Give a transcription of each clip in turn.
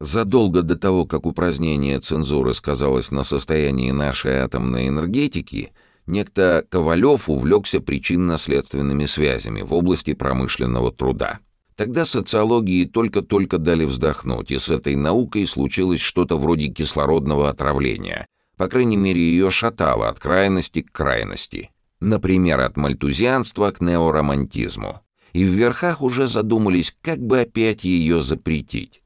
Задолго до того, как упразднение цензуры сказалось на состоянии нашей атомной энергетики, некто Ковалев увлекся причинно-следственными связями в области промышленного труда. Тогда социологии только-только дали вздохнуть, и с этой наукой случилось что-то вроде кислородного отравления. По крайней мере, ее шатало от крайности к крайности. Например, от мальтузианства к неоромантизму. И в верхах уже задумались, как бы опять ее запретить.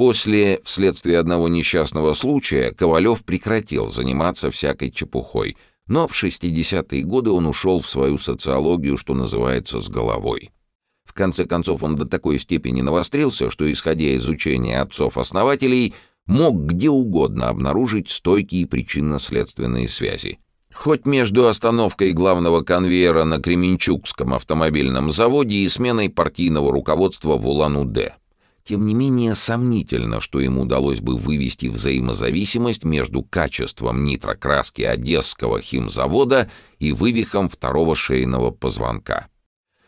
После, вследствие одного несчастного случая, Ковалев прекратил заниматься всякой чепухой, но в 60-е годы он ушел в свою социологию, что называется, с головой. В конце концов, он до такой степени навострился, что, исходя из учения отцов-основателей, мог где угодно обнаружить стойкие причинно-следственные связи. Хоть между остановкой главного конвейера на Кременчугском автомобильном заводе и сменой партийного руководства в Улан-Удэ. Тем не менее, сомнительно, что ему удалось бы вывести взаимозависимость между качеством нитрокраски Одесского химзавода и вывихом второго шейного позвонка.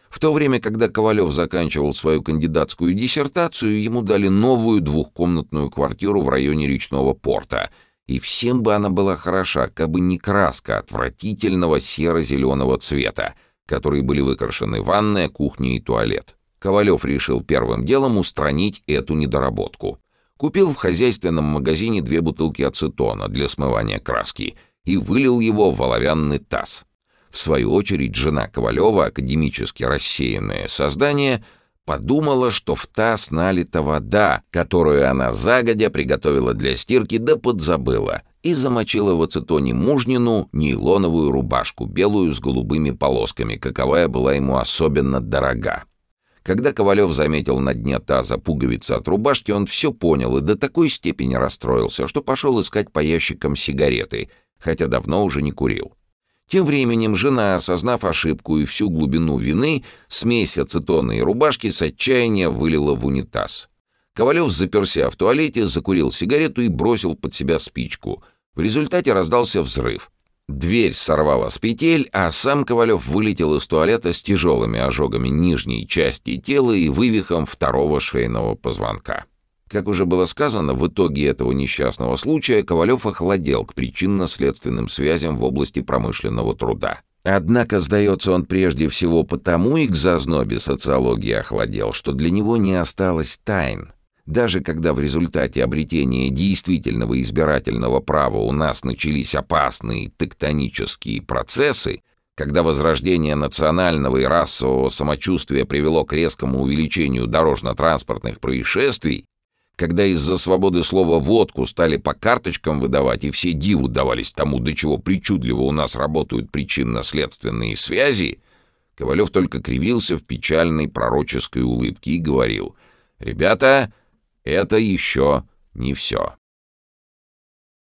В то время, когда Ковалев заканчивал свою кандидатскую диссертацию, ему дали новую двухкомнатную квартиру в районе речного порта, и всем бы она была хороша, как бы не краска отвратительного серо-зеленого цвета, которые были выкрашены ванная, кухня и туалет. Ковалев решил первым делом устранить эту недоработку. Купил в хозяйственном магазине две бутылки ацетона для смывания краски и вылил его в оловянный таз. В свою очередь жена Ковалева, академически рассеянное создание, подумала, что в таз налита вода, которую она загодя приготовила для стирки да подзабыла, и замочила в ацетоне мужнину нейлоновую рубашку, белую с голубыми полосками, каковая была ему особенно дорога. Когда Ковалев заметил на дне таза пуговицы от рубашки, он все понял и до такой степени расстроился, что пошел искать по ящикам сигареты, хотя давно уже не курил. Тем временем жена, осознав ошибку и всю глубину вины, смесь ацетона и рубашки с отчаяния вылила в унитаз. Ковалев заперся в туалете, закурил сигарету и бросил под себя спичку. В результате раздался взрыв. Дверь сорвала с петель, а сам Ковалев вылетел из туалета с тяжелыми ожогами нижней части тела и вывихом второго шейного позвонка. Как уже было сказано, в итоге этого несчастного случая Ковалев охладел к причинно-следственным связям в области промышленного труда. Однако, сдается он прежде всего потому и к зазнобе социологии охладел, что для него не осталось тайн — даже когда в результате обретения действительного избирательного права у нас начались опасные тектонические процессы, когда возрождение национального и расового самочувствия привело к резкому увеличению дорожно-транспортных происшествий, когда из-за свободы слова водку стали по карточкам выдавать, и все диву давались тому, до чего причудливо у нас работают причинно-следственные связи, Ковалев только кривился в печальной пророческой улыбке и говорил «Ребята, это еще не все.